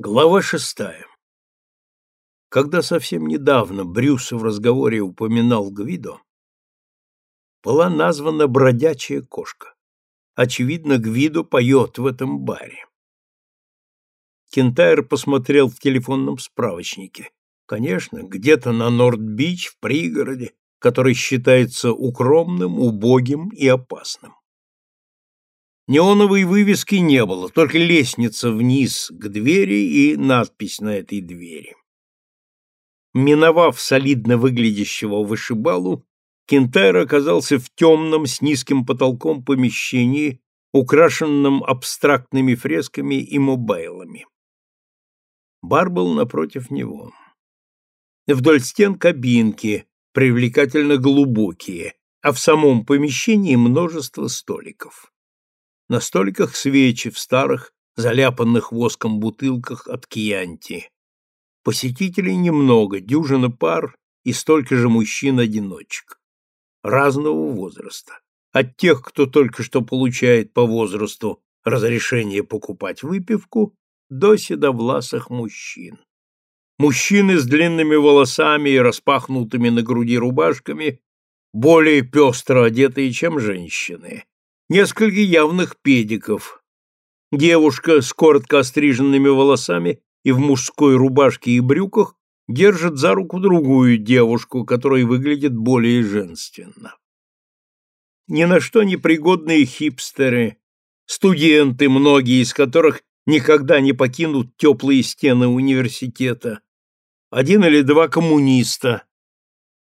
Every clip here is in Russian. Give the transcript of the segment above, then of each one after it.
Глава шестая. Когда совсем недавно Брюс в разговоре упоминал Гвидо, была названа бродячая кошка. Очевидно, Гвидо поет в этом баре. Кентайр посмотрел в телефонном справочнике. Конечно, где-то на Норд-Бич, в пригороде, который считается укромным, убогим и опасным. Неоновой вывески не было, только лестница вниз к двери и надпись на этой двери. Миновав солидно выглядящего вышибалу, Кентайр оказался в темном с низким потолком помещении, украшенном абстрактными фресками и мобайлами. Бар был напротив него. Вдоль стен кабинки, привлекательно глубокие, а в самом помещении множество столиков. На столиках свечи в старых, заляпанных воском бутылках от кьянти. Посетителей немного, дюжина пар и столько же мужчин-одиночек. Разного возраста. От тех, кто только что получает по возрасту разрешение покупать выпивку, до седовласых мужчин. Мужчины с длинными волосами и распахнутыми на груди рубашками более пестро одетые, чем женщины, несколько явных педиков. Девушка с коротко остриженными волосами и в мужской рубашке и брюках держит за руку другую девушку, которая выглядит более женственно. Ни на что не пригодные хипстеры, студенты, многие из которых никогда не покинут теплые стены университета, один или два коммуниста,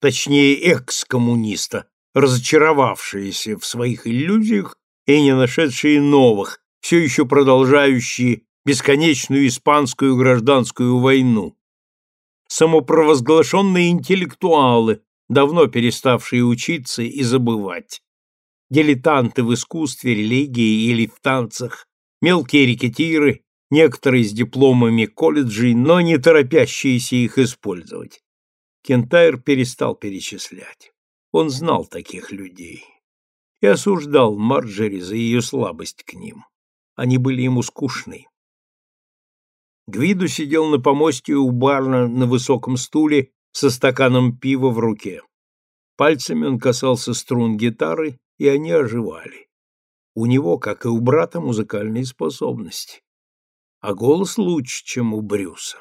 точнее экс-коммуниста, разочаровавшиеся в своих иллюзиях и не нашедшие новых, все еще продолжающие бесконечную испанскую гражданскую войну. Самопровозглашенные интеллектуалы, давно переставшие учиться и забывать. Дилетанты в искусстве, религии или в танцах, мелкие рекетиры, некоторые с дипломами колледжей, но не торопящиеся их использовать. Кентайр перестал перечислять. Он знал таких людей и осуждал Марджери за ее слабость к ним. Они были ему скучны. Гвиду сидел на помосте у барна на высоком стуле со стаканом пива в руке. Пальцами он касался струн гитары, и они оживали. У него, как и у брата, музыкальные способности. А голос лучше, чем у Брюса.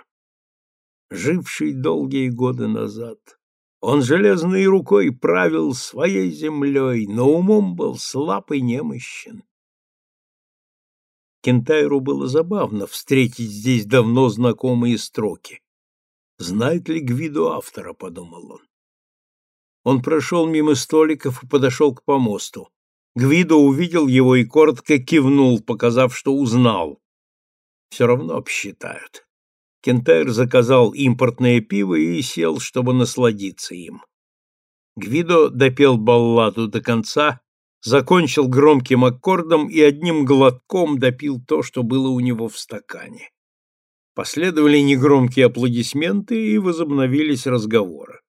Живший долгие годы назад, он железной рукой правил своей землей, но умом был слаб и немощен. Кентайру было забавно встретить здесь давно знакомые строки. Знает ли Гвиду автора, подумал он. Он прошел мимо столиков и подошел к помосту. Гвидо увидел его и коротко кивнул, показав, что узнал. Все равно обсчитают. Кентайр заказал импортное пиво и сел, чтобы насладиться им. Гвидо допел балладу до конца, закончил громким аккордом и одним глотком допил то, что было у него в стакане. Последовали негромкие аплодисменты и возобновились разговоры.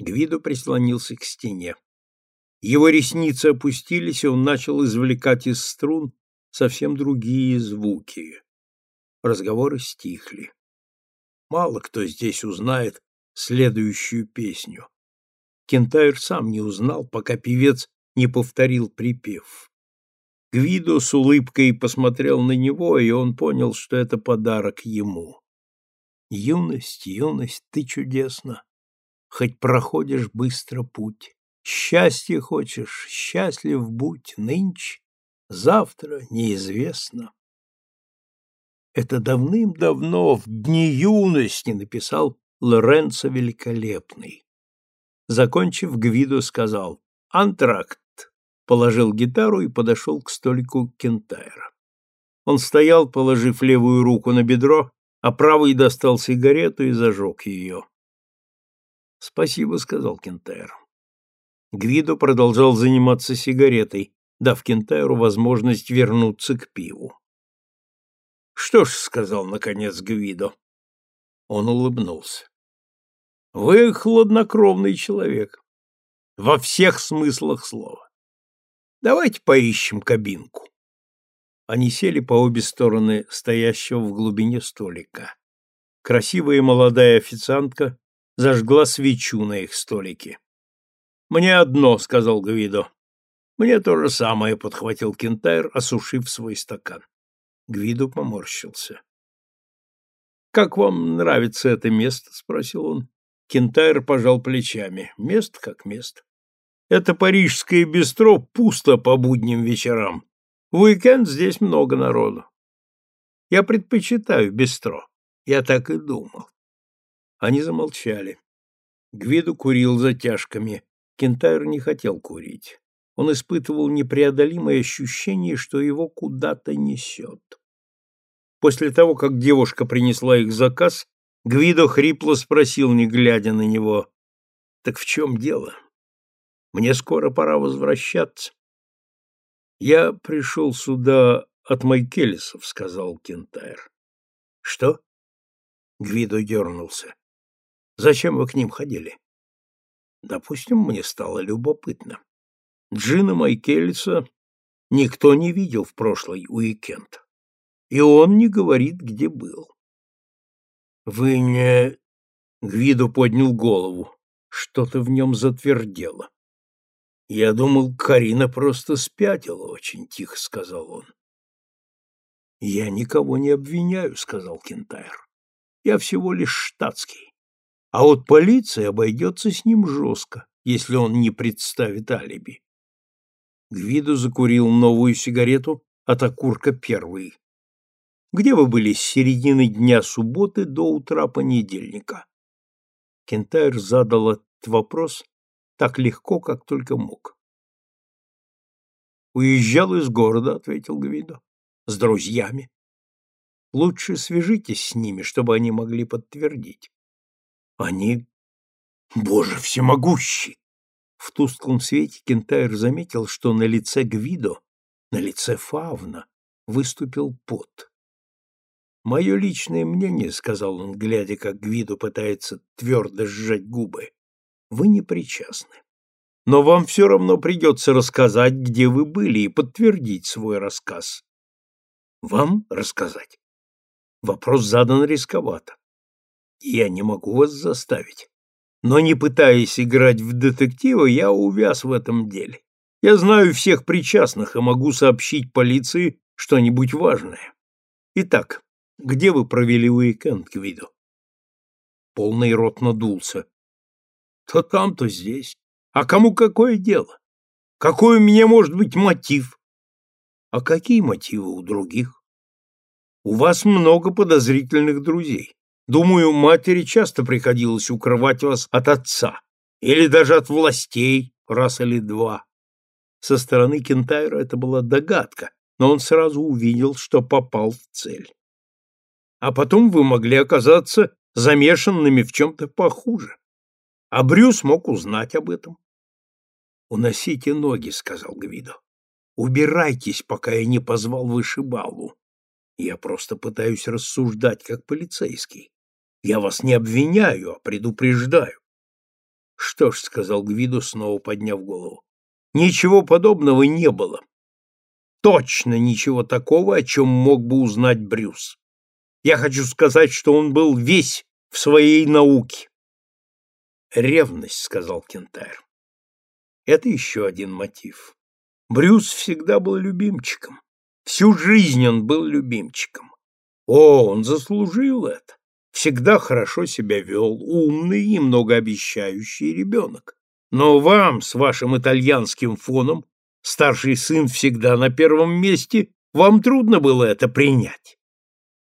Гвидо прислонился к стене. Его ресницы опустились, и он начал извлекать из струн совсем другие звуки разговоры стихли. Мало кто здесь узнает следующую песню. Кентайр сам не узнал, пока певец не повторил припев. Гвидо с улыбкой посмотрел на него, и он понял, что это подарок ему. Юность, юность, ты чудесна, хоть проходишь быстро путь. Счастье хочешь, счастлив будь нынче, завтра неизвестно. Это давным-давно, в дни юности, написал Лоренцо Великолепный. Закончив, Гвидо сказал «Антракт», положил гитару и подошел к столику Кентайра. Он стоял, положив левую руку на бедро, а правой достал сигарету и зажег ее. «Спасибо», — сказал Кентайр. Гвидо продолжал заниматься сигаретой, дав Кентайру возможность вернуться к пиву. Что ж, сказал наконец Гвидо. Он улыбнулся. Вы хладнокровный человек. Во всех смыслах слова. Давайте поищем кабинку. Они сели по обе стороны стоящего в глубине столика. Красивая молодая официантка зажгла свечу на их столике. «Мне одно», — сказал Гвидо. «Мне то же самое», — подхватил Кентайр, осушив свой стакан. Гвидо поморщился. «Как вам нравится это место?» — спросил он. Кентайр пожал плечами. «Место как место. Это парижское бистро пусто по будним вечерам. В уикенд здесь много народу. Я предпочитаю бистро. Я так и думал». Они замолчали. Гвиду курил затяжками. Кентайр не хотел курить. Он испытывал непреодолимое ощущение, что его куда-то несет. После того, как девушка принесла их заказ, Гвидо хрипло спросил, не глядя на него, «Так в чем дело? Мне скоро пора возвращаться». «Я пришел сюда от Майкелесов», — сказал Кентайр. «Что?» Гвидо дернулся. «Зачем вы к ним ходили?» «Допустим, мне стало любопытно. Джина Майкелеса никто не видел в прошлый уикенд и он не говорит, где был. Вы не... Гвиду поднял голову. Что-то в нем затвердело. Я думал, Карина просто спятила, очень тихо сказал он. Я никого не обвиняю, сказал Кентайр. Я всего лишь штатский. А вот полиция обойдется с ним жестко, если он не представит алиби. Гвиду закурил новую сигарету от окурка первой. Где вы были с середины дня субботы до утра понедельника? Кентайр задал этот вопрос так легко, как только мог. Уезжал из города, ответил Гвидо. С друзьями. Лучше свяжитесь с ними, чтобы они могли подтвердить. Они, боже всемогущий! В тусклом свете Кентайр заметил, что на лице Гвидо, на лице Фавна, выступил пот. Мое личное мнение, — сказал он, глядя, как Гвиду пытается твердо сжать губы, — вы не причастны. Но вам все равно придется рассказать, где вы были, и подтвердить свой рассказ. Вам рассказать? Вопрос задан рисковато. Я не могу вас заставить. Но не пытаясь играть в детектива, я увяз в этом деле. Я знаю всех причастных и могу сообщить полиции что-нибудь важное. Итак, где вы провели уикенд, Гвидо? Полный рот надулся. То там, то здесь. А кому какое дело? Какой у меня может быть мотив? А какие мотивы у других? У вас много подозрительных друзей. Думаю, матери часто приходилось укрывать вас от отца. Или даже от властей раз или два. Со стороны Кентайра это была догадка, но он сразу увидел, что попал в цель а потом вы могли оказаться замешанными в чем-то похуже. А Брюс мог узнать об этом. «Уносите ноги», — сказал Гвидо. «Убирайтесь, пока я не позвал вышибалу. Я просто пытаюсь рассуждать как полицейский. Я вас не обвиняю, а предупреждаю». «Что ж», — сказал Гвидо, снова подняв голову, — «ничего подобного не было. Точно ничего такого, о чем мог бы узнать Брюс. Я хочу сказать, что он был весь в своей науке. Ревность, сказал Кентайр. Это еще один мотив. Брюс всегда был любимчиком. Всю жизнь он был любимчиком. О, он заслужил это. Всегда хорошо себя вел, умный и многообещающий ребенок. Но вам, с вашим итальянским фоном, старший сын всегда на первом месте, вам трудно было это принять.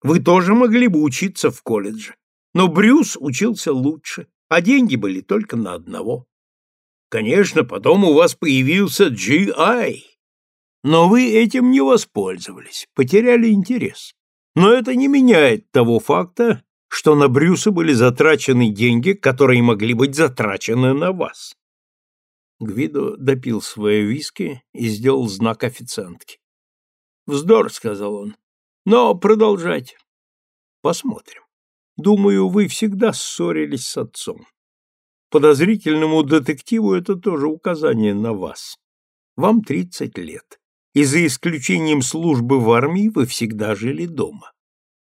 Вы тоже могли бы учиться в колледже. Но Брюс учился лучше, а деньги были только на одного. Конечно, потом у вас появился GI. Но вы этим не воспользовались, потеряли интерес. Но это не меняет того факта, что на Брюса были затрачены деньги, которые могли быть затрачены на вас. Гвидо допил свои виски и сделал знак официантке. «Вздор», — сказал он. Но продолжайте. Посмотрим. Думаю, вы всегда ссорились с отцом. Подозрительному детективу это тоже указание на вас. Вам 30 лет. и за исключением службы в армии вы всегда жили дома.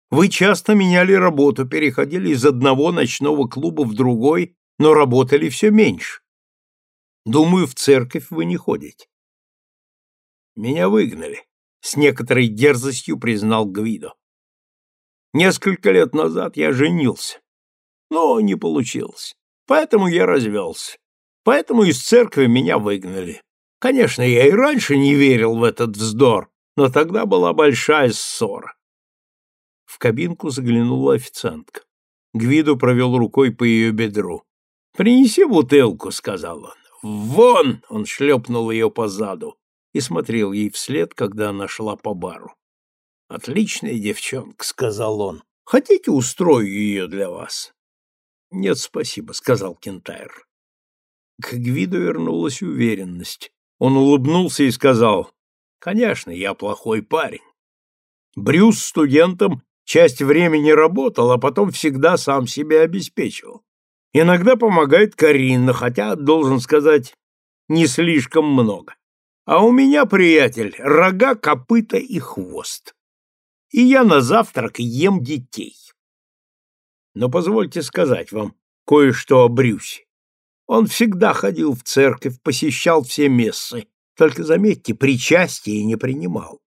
Вы часто меняли работу, переходили из одного ночного клуба в другой, но работали все меньше. Думаю, в церковь вы не ходите. Меня выгнали, с некоторой дерзостью признал Гвидо. Несколько лет назад я женился, но не получилось. Поэтому я развелся. Поэтому из церкви меня выгнали. Конечно, я и раньше не верил в этот вздор, но тогда была большая ссора. В кабинку заглянула официантка. Гвидо провел рукой по ее бедру. «Принеси бутылку», — сказал он. «Вон!» — он шлепнул ее по заду и смотрел ей вслед, когда она шла по бару. «Отличная девчонка», — сказал он. «Хотите, устрою ее для вас?» «Нет, спасибо», — сказал Кентайр. К Гвиду вернулась уверенность. Он улыбнулся и сказал, «Конечно, я плохой парень. Брюс студентом часть времени работал, а потом всегда сам себя обеспечивал. Иногда помогает Карина, хотя, должен сказать, не слишком много. А у меня, приятель, рога, копыта и хвост. И я на завтрак ем детей. Но позвольте сказать вам кое-что о Брюсе. Он всегда ходил в церковь, посещал все мессы, только, заметьте, причастие не принимал.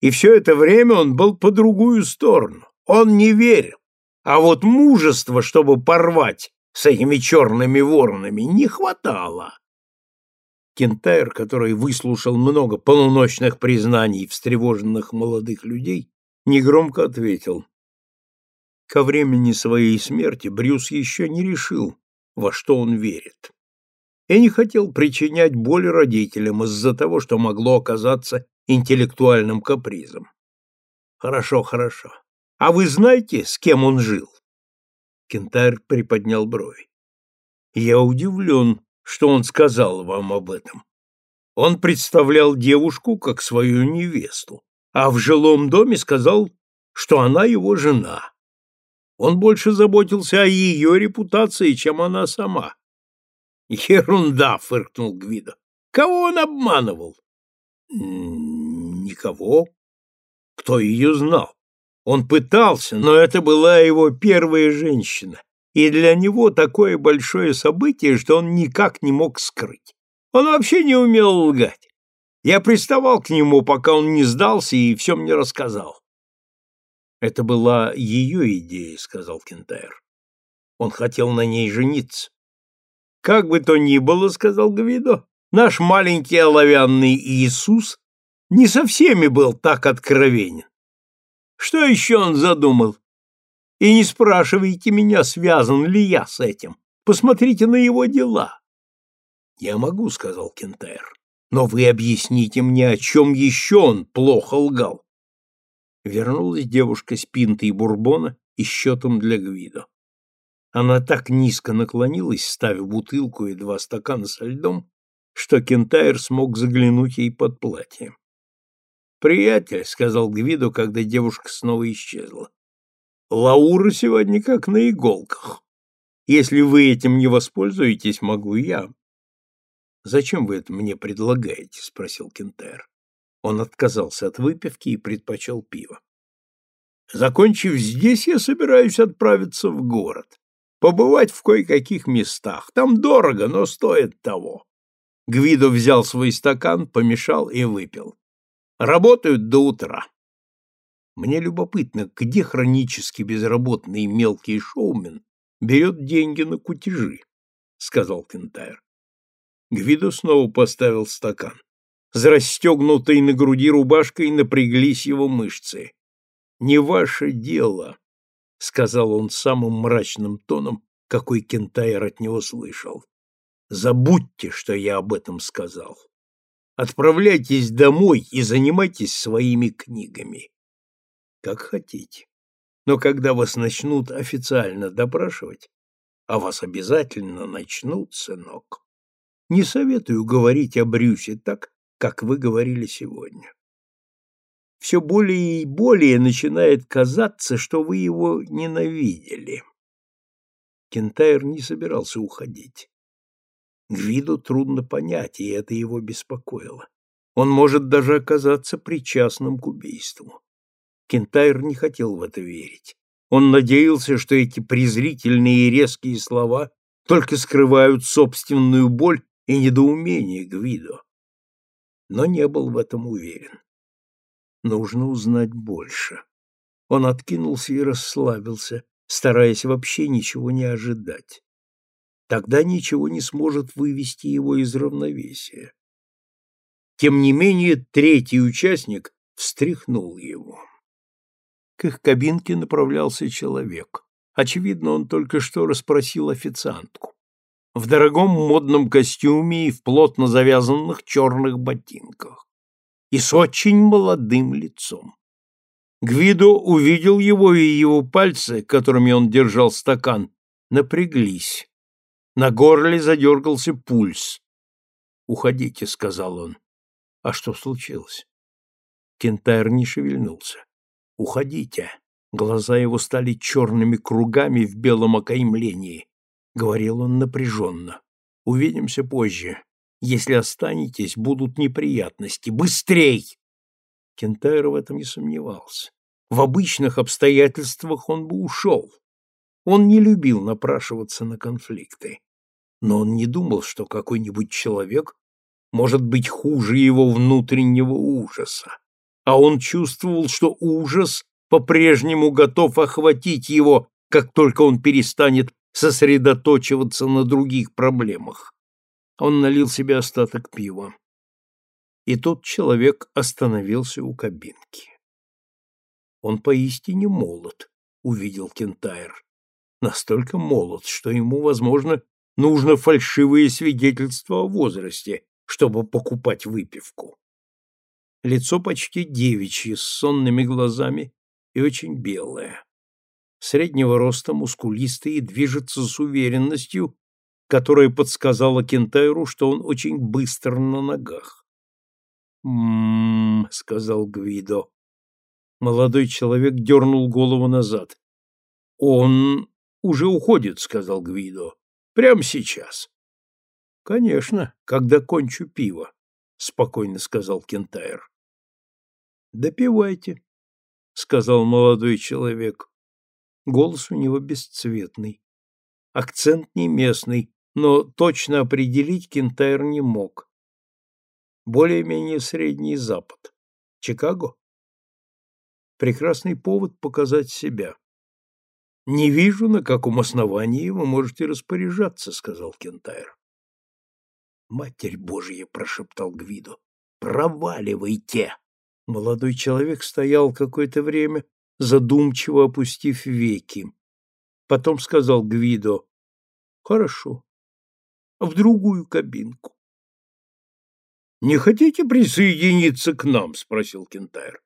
И все это время он был по другую сторону. Он не верил. А вот мужества, чтобы порвать с этими черными воронами, не хватало. Кентайр, который выслушал много полуночных признаний встревоженных молодых людей, негромко ответил. Ко времени своей смерти Брюс еще не решил, во что он верит. И не хотел причинять боль родителям из-за того, что могло оказаться интеллектуальным капризом. Хорошо, хорошо. А вы знаете, с кем он жил? Кентарь приподнял брови. Я удивлен, что он сказал вам об этом. Он представлял девушку как свою невесту, а в жилом доме сказал, что она его жена. Он больше заботился о ее репутации, чем она сама. Ерунда, фыркнул Гвидо. Кого он обманывал? Никого. Кто ее знал? Он пытался, но это была его первая женщина, и для него такое большое событие, что он никак не мог скрыть. Он вообще не умел лгать. Я приставал к нему, пока он не сдался и все мне рассказал. Это была ее идея, сказал Кентайр. Он хотел на ней жениться. Как бы то ни было, сказал Гвидо, наш маленький оловянный Иисус не со всеми был так откровенен. Что еще он задумал? И не спрашивайте меня, связан ли я с этим. Посмотрите на его дела. Я могу, сказал Кентайр. Но вы объясните мне, о чем еще он плохо лгал. Вернулась девушка с пинтой бурбона и счетом для Гвидо. Она так низко наклонилась, ставя бутылку и два стакана со льдом, что Кентайр смог заглянуть ей под платье. «Приятель», — сказал Гвидо, когда девушка снова исчезла, — «Лаура сегодня как на иголках. Если вы этим не воспользуетесь, могу я». «Зачем вы это мне предлагаете?» — спросил Кентайр. Он отказался от выпивки и предпочел пиво. Закончив здесь, я собираюсь отправиться в город, побывать в кое-каких местах. Там дорого, но стоит того. Гвидо взял свой стакан, помешал и выпил. Работают до утра. Мне любопытно, где хронически безработный мелкий шоумен берет деньги на кутежи, — сказал Кентайр. Гвидо снова поставил стакан. За расстегнутой на груди рубашкой напряглись его мышцы. «Не ваше дело», — сказал он самым мрачным тоном, какой Кентайр от него слышал. «Забудьте, что я об этом сказал. Отправляйтесь домой и занимайтесь своими книгами. Как хотите. Но когда вас начнут официально допрашивать, а вас обязательно начнут, сынок, не советую говорить о Брюсе так, как вы говорили сегодня. Все более и более начинает казаться, что вы его ненавидели. Кентайр не собирался уходить. Гвиду трудно понять, и это его беспокоило. Он может даже оказаться причастным к убийству. Кентайр не хотел в это верить. Он надеялся, что эти презрительные и резкие слова только скрывают собственную боль и недоумение Гвидо. Но не был в этом уверен. Нужно узнать больше. Он откинулся и расслабился, стараясь вообще ничего не ожидать. Тогда ничего не сможет вывести его из равновесия. Тем не менее, третий участник встряхнул его. К их кабинке направлялся человек. Очевидно, он только что расспросил официантку. В дорогом модном костюме и в плотно завязанных черных ботинках. И с очень молодым лицом. Гвидо увидел его, и его пальцы, которыми он держал стакан, напряглись. На горле задергался пульс. «Уходите», — сказал он. «А что случилось?» Кентайр не шевельнулся. «Уходите». Глаза его стали черными кругами в белом окаймлении. Говорил он напряженно. «Увидимся позже. Если останетесь, будут неприятности. Быстрей!» Кентайр в этом не сомневался. В обычных обстоятельствах он бы ушел. Он не любил напрашиваться на конфликты. Но он не думал, что какой-нибудь человек может быть хуже его внутреннего ужаса. А он чувствовал, что ужас по-прежнему готов охватить его, как только он перестанет сосредоточиваться на других проблемах. Он налил себе остаток пива. И тот человек остановился у кабинки. Он поистине молод, увидел Кентайр настолько молод, что ему, возможно, нужно фальшивые свидетельства о возрасте, чтобы покупать выпивку. Лицо почти девичье, с сонными глазами и очень белое. Среднего роста, мускулистый движется с уверенностью, которая подсказала Кентайру, что он очень быстр на ногах. «М-м-м», сказал Гвидо. Молодой человек дернул голову назад. «Он уже уходит, сказал Гвидо. Прямо сейчас. Конечно, когда кончу пиво, спокойно сказал Кентайр. Допивайте, сказал молодой человек. Голос у него бесцветный. Акцент не местный, но точно определить Кентайр не мог. Более-менее Средний Запад. Чикаго? Прекрасный повод показать себя. Не вижу, на каком основании вы можете распоряжаться, сказал Кентайр. Матерь Божья, прошептал Гвидо. Проваливайте. Молодой человек стоял какое-то время, задумчиво опустив веки. Потом сказал Гвидо: "Хорошо. В другую кабинку". Не хотите присоединиться к нам, спросил Кентайр.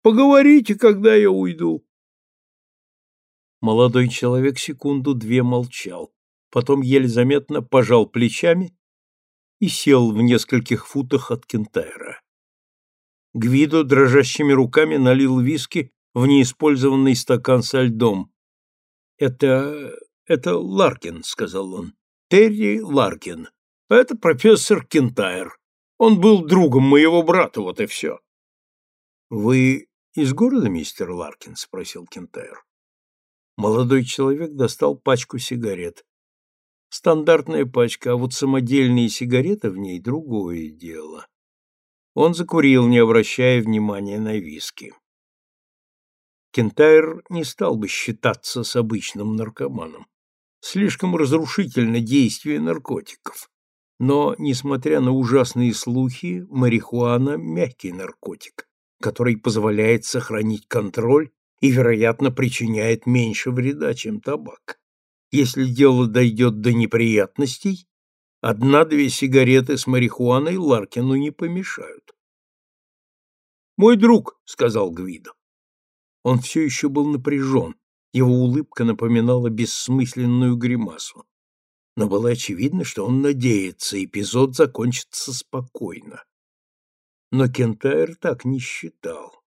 Поговорите, когда я уйду. Молодой человек секунду-две молчал, потом еле заметно пожал плечами и сел в нескольких футах от Кентайра. Гвидо дрожащими руками налил виски в неиспользованный стакан со льдом. «Это... это Ларкин», — сказал он. «Терри Ларкин. Это профессор Кентайр. Он был другом моего брата, вот и все». «Вы из города, мистер Ларкин?» — спросил Кентайр. Молодой человек достал пачку сигарет. Стандартная пачка, а вот самодельные сигареты в ней другое дело. Он закурил, не обращая внимания на виски. Кентайр не стал бы считаться с обычным наркоманом. Слишком разрушительно действие наркотиков. Но, несмотря на ужасные слухи, марихуана – мягкий наркотик, который позволяет сохранить контроль и, вероятно, причиняет меньше вреда, чем табак. Если дело дойдет до неприятностей, одна-две сигареты с марихуаной Ларкину не помешают. «Мой друг», — сказал Гвидо. Он все еще был напряжен, его улыбка напоминала бессмысленную гримасу. Но было очевидно, что он надеется, эпизод закончится спокойно. Но Кентайр так не считал.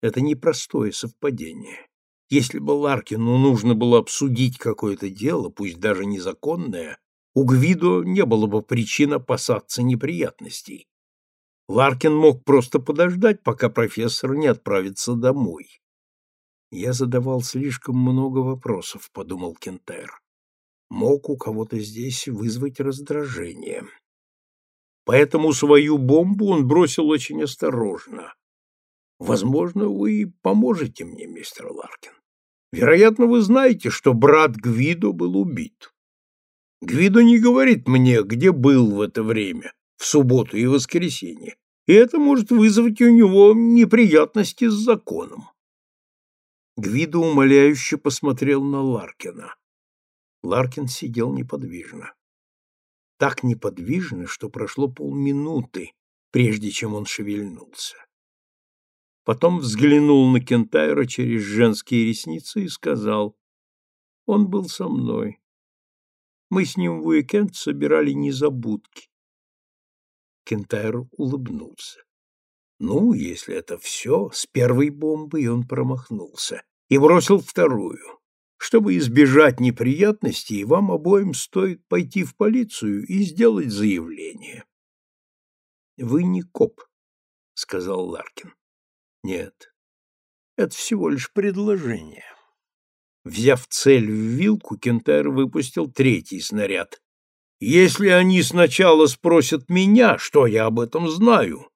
Это непростое совпадение. Если бы Ларкину нужно было обсудить какое-то дело, пусть даже незаконное, у Гвидо не было бы причин опасаться неприятностей. Ларкин мог просто подождать, пока профессор не отправится домой. Я задавал слишком много вопросов, подумал Кентайр. Мог у кого-то здесь вызвать раздражение. Поэтому свою бомбу он бросил очень осторожно. Возможно, вы поможете мне, мистер Ларкин. Вероятно, вы знаете, что брат Гвидо был убит. Гвидо не говорит мне, где был в это время, в субботу и воскресенье, и это может вызвать у него неприятности с законом. Гвидо умоляюще посмотрел на Ларкина. Ларкин сидел неподвижно. Так неподвижно, что прошло полминуты, прежде чем он шевельнулся. Потом взглянул на Кентайра через женские ресницы и сказал, «Он был со мной. Мы с ним в уикенд собирали незабудки. Кентайр улыбнулся. Ну, если это все, с первой бомбой он промахнулся и бросил вторую. Чтобы избежать неприятностей, вам обоим стоит пойти в полицию и сделать заявление. Вы не коп, сказал Ларкин. Нет. Это всего лишь предложение. Взяв цель в вилку, Кентайр выпустил третий снаряд. «Если они сначала спросят меня, что я об этом знаю,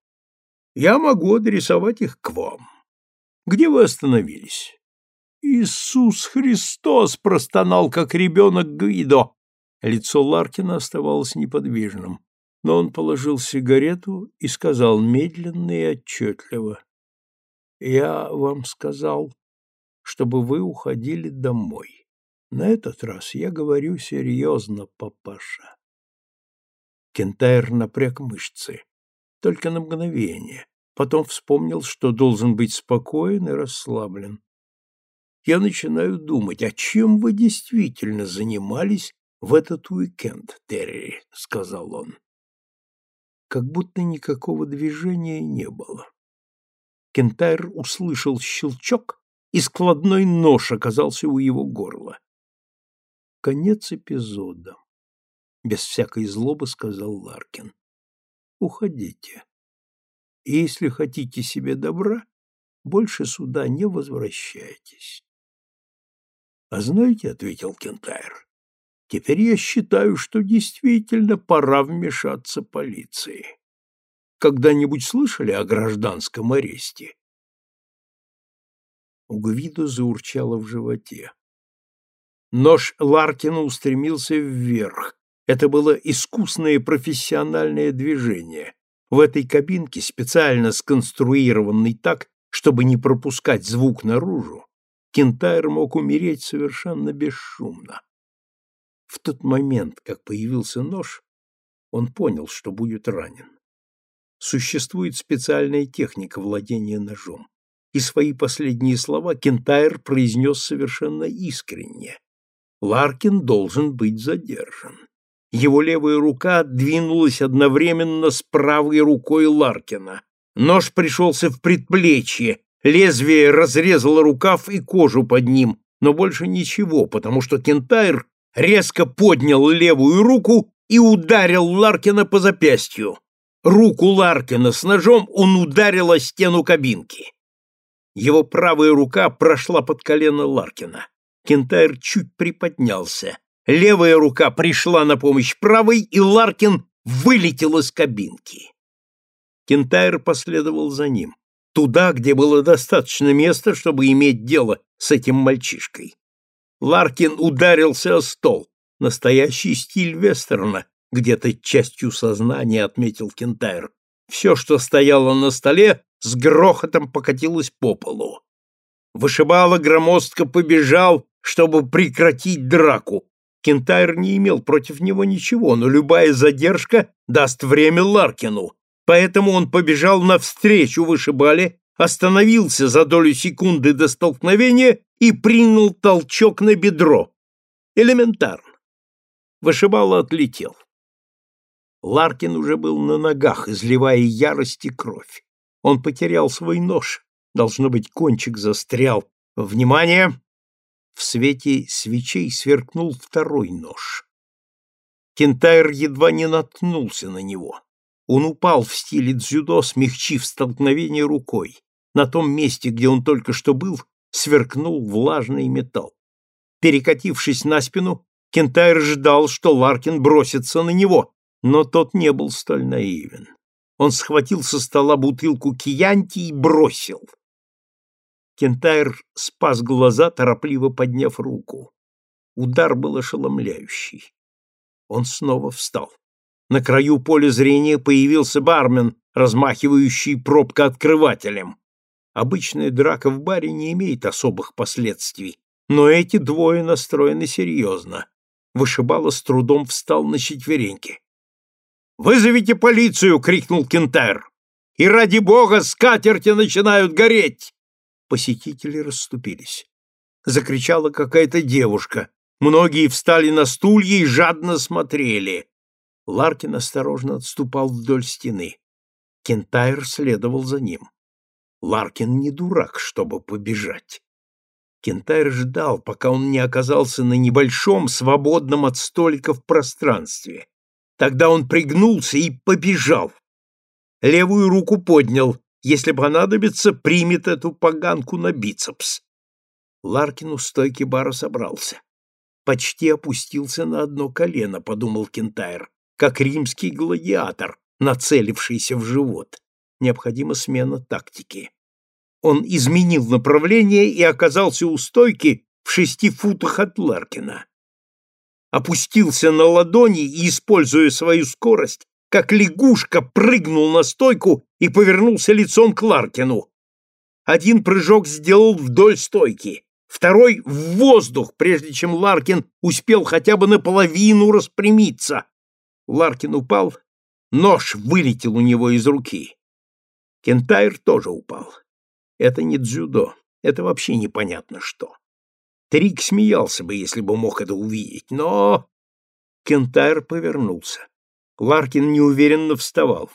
я могу адресовать их к вам. Где вы остановились?» «Иисус Христос!» — простонал, как ребенок Гвидо. Лицо Ларкина оставалось неподвижным, но он положил сигарету и сказал медленно и отчетливо. «Я вам сказал, чтобы вы уходили домой. На этот раз я говорю серьезно, папаша. Кентайр напряг мышцы. Только на мгновение. Потом вспомнил, что должен быть спокоен и расслаблен. Я начинаю думать, а чем вы действительно занимались в этот уикенд, Терри, — сказал он. Как будто никакого движения не было. Кентайр услышал щелчок и складной нож оказался у его горла. Конец эпизода. Без всякой злобы сказал Ларкин. Уходите. И если хотите себе добра, больше сюда не возвращайтесь. А знаете, ответил Кентайр, теперь я считаю, что действительно пора вмешаться полиции. Когда-нибудь слышали о гражданском аресте? У Гвидо заурчало в животе. Нож Ларкина устремился вверх. Это было искусное профессиональное движение. В этой кабинке, специально сконструированной так, чтобы не пропускать звук наружу, Кентайр мог умереть совершенно бесшумно. В тот момент, как появился нож, он понял, что будет ранен. Существует специальная техника владения ножом и свои последние слова Кентайр произнес совершенно искренне. Ларкин должен быть задержан. Его левая рука двинулась одновременно с правой рукой Ларкина. Нож пришелся в предплечье, лезвие разрезало рукав и кожу под ним, но больше ничего, потому что Кентайр резко поднял левую руку и ударил Ларкина по запястью. Руку Ларкина с ножом он ударил о стену кабинки. Его правая рука прошла под колено Ларкина. Кентайр чуть приподнялся. Левая рука пришла на помощь правой, и Ларкин вылетел из кабинки. Кентайр последовал за ним, туда, где было достаточно места, чтобы иметь дело с этим мальчишкой. Ларкин ударился о стол, настоящий стиль вестерна, где-то частью сознания отметил Кентайр. Все, что стояло на столе, с грохотом покатилось по полу. Вышибало громоздко побежал, чтобы прекратить драку. Кентайр не имел против него ничего, но любая задержка даст время Ларкину, поэтому он побежал навстречу вышибале, остановился за долю секунды до столкновения и принял толчок на бедро. Элементарно. Вышибало отлетел. Ларкин уже был на ногах, изливая ярость и кровь. Он потерял свой нож. Должно быть, кончик застрял. Внимание! В свете свечей сверкнул второй нож. Кентайр едва не наткнулся на него. Он упал в стиле дзюдо, смягчив столкновение рукой. На том месте, где он только что был, сверкнул влажный металл. Перекатившись на спину, Кентайр ждал, что Ларкин бросится на него, но тот не был столь наивен. Он схватил со стола бутылку киянти и бросил. Кентайр спас глаза, торопливо подняв руку. Удар был ошеломляющий. Он снова встал. На краю поля зрения появился бармен, размахивающий пробкооткрывателем. Обычная драка в баре не имеет особых последствий, но эти двое настроены серьезно. Вышибало с трудом встал на четвереньки. «Вызовите полицию!» — крикнул Кентайр. «И ради бога скатерти начинают гореть!» Посетители расступились. Закричала какая-то девушка. Многие встали на стулья и жадно смотрели. Ларкин осторожно отступал вдоль стены. Кентайр следовал за ним. Ларкин не дурак, чтобы побежать. Кентайр ждал, пока он не оказался на небольшом, свободном от столиков пространстве. Тогда он пригнулся и побежал. Левую руку поднял. Если понадобится, примет эту поганку на бицепс. Ларкин у стойки бара собрался. Почти опустился на одно колено, подумал Кентайр, как римский гладиатор, нацелившийся в живот. Необходима смена тактики. Он изменил направление и оказался у стойки в шести футах от Ларкина. Опустился на ладони и, используя свою скорость, как лягушка прыгнул на стойку и повернулся лицом к Ларкину. Один прыжок сделал вдоль стойки, второй — в воздух, прежде чем Ларкин успел хотя бы наполовину распрямиться. Ларкин упал, нож вылетел у него из руки. Кентайр тоже упал. Это не дзюдо, это вообще непонятно что. Трик смеялся бы, если бы мог это увидеть, но... Кентайр повернулся. Ларкин неуверенно вставал.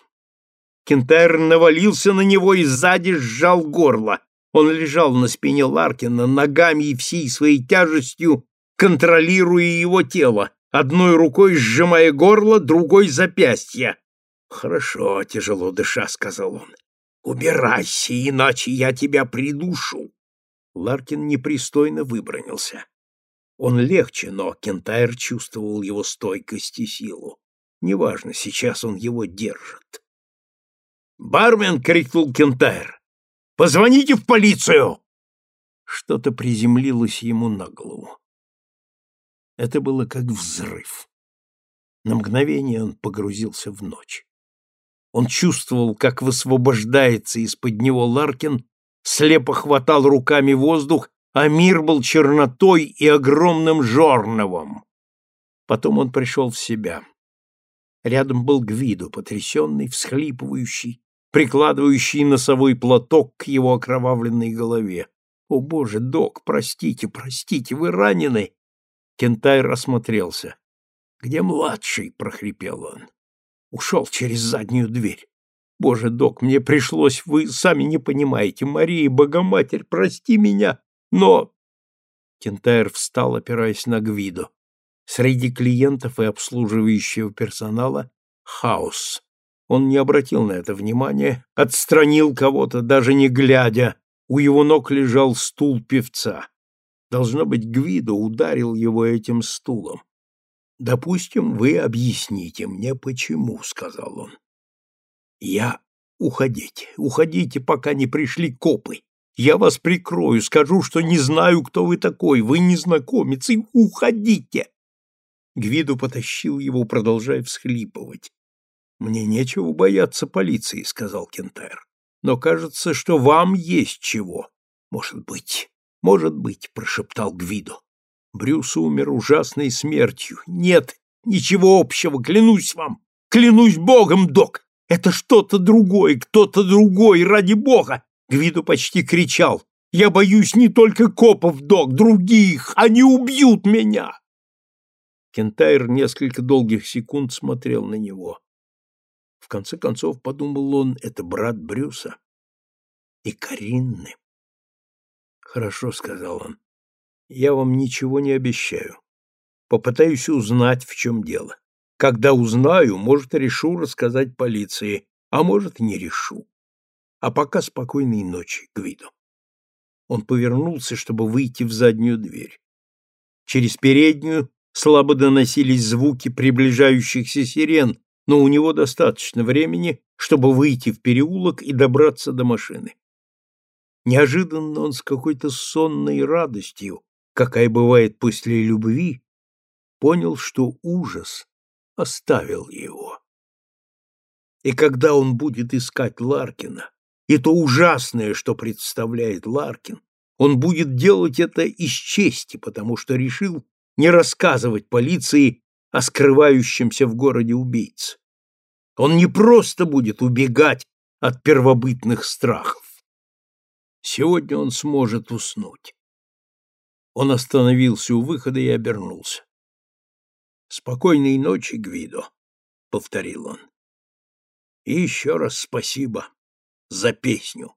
Кентайр навалился на него и сзади сжал горло. Он лежал на спине Ларкина, ногами и всей своей тяжестью, контролируя его тело, одной рукой сжимая горло, другой — запястье. «Хорошо, тяжело дыша», — сказал он. «Убирайся, иначе я тебя придушу». Ларкин непристойно выбронился. Он легче, но Кентайр чувствовал его стойкость и силу. Неважно, сейчас он его держит. «Бармен!» — крикнул Кентайр. «Позвоните в полицию!» Что-то приземлилось ему на голову. Это было как взрыв. На мгновение он погрузился в ночь. Он чувствовал, как высвобождается из-под него Ларкин, слепо хватал руками воздух, а мир был чернотой и огромным жорновом. Потом он пришел в себя. Рядом был Гвидо, потрясенный, всхлипывающий, прикладывающий носовой платок к его окровавленной голове. «О, Боже, док, простите, простите, вы ранены!» Кентайр осмотрелся. «Где младший?» — прохрипел он. «Ушел через заднюю дверь. Боже, док, мне пришлось, вы сами не понимаете, Мария, Богоматерь, прости меня, но...» Кентайр встал, опираясь на Гвидо. Среди клиентов и обслуживающего персонала хаос. Он не обратил на это внимания, отстранил кого-то, даже не глядя. У его ног лежал стул певца. Должно быть, Гвидо ударил его этим стулом. «Допустим, вы объясните мне, почему», — сказал он. «Я... Уходите, уходите, пока не пришли копы. Я вас прикрою, скажу, что не знаю, кто вы такой, вы незнакомец, и уходите!» Гвиду потащил его, продолжая всхлипывать. «Мне нечего бояться полиции», — сказал Кентайр. «Но кажется, что вам есть чего». «Может быть, может быть», — прошептал Гвидо. Брюс умер ужасной смертью. Нет, ничего общего, клянусь вам. Клянусь богом, док. Это что-то другое, кто-то другой, ради бога. Гвидо почти кричал. Я боюсь не только копов, док, других. Они убьют меня. Кентайр несколько долгих секунд смотрел на него. В конце концов, подумал он, это брат Брюса. И Каринны. «Хорошо», — сказал он. «Я вам ничего не обещаю. Попытаюсь узнать, в чем дело. Когда узнаю, может, решу рассказать полиции, а может, не решу. А пока спокойной ночи, Гвидо. Он повернулся, чтобы выйти в заднюю дверь. Через переднюю слабо доносились звуки приближающихся сирен, но у него достаточно времени, чтобы выйти в переулок и добраться до машины. Неожиданно он с какой-то сонной радостью, какая бывает после любви, понял, что ужас оставил его. И когда он будет искать Ларкина, и то ужасное, что представляет Ларкин, он будет делать это из чести, потому что решил не рассказывать полиции о скрывающемся в городе убийце. Он не просто будет убегать от первобытных страхов. Сегодня он сможет уснуть. Он остановился у выхода и обернулся. «Спокойной ночи, Гвидо», — повторил он. «И еще раз спасибо за песню».